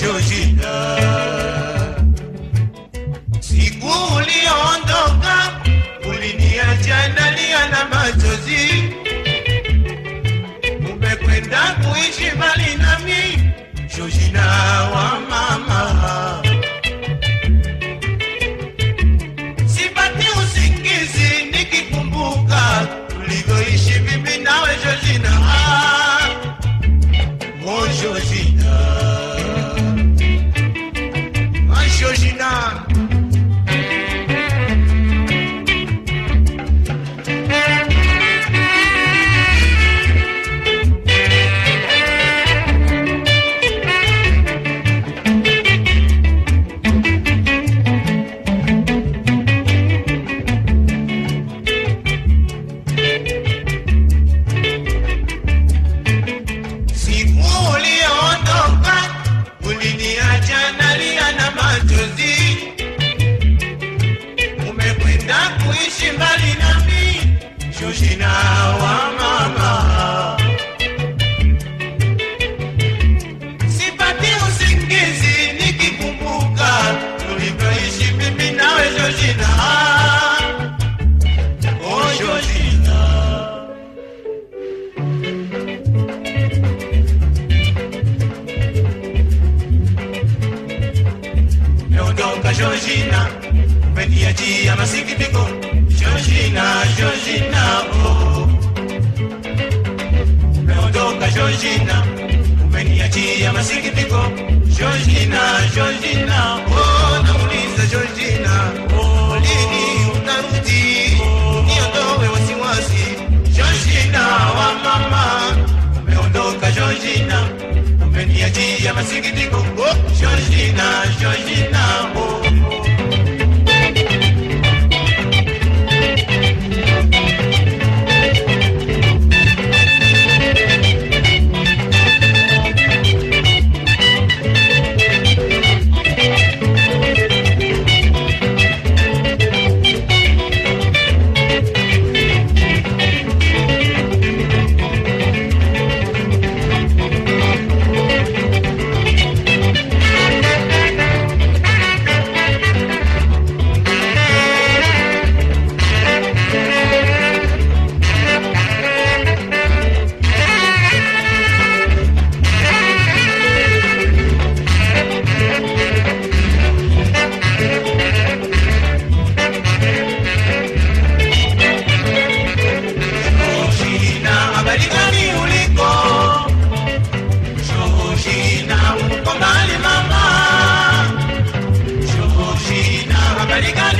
children pra Georgina. Vai dia a dia, mas que pegou. Georgina, Georgina, oh. Meondoka Georgina. Umenia dia, mas que pegou. Georgina, Georgina, oh. Na polícia, Georgina, oh. Lini, unarudi. Oh. Niondoe assim, assim Georgina, wa mama. Meondoka Georgina. Umenia dia, mas que pegou. Georgina, Georgina. Americano.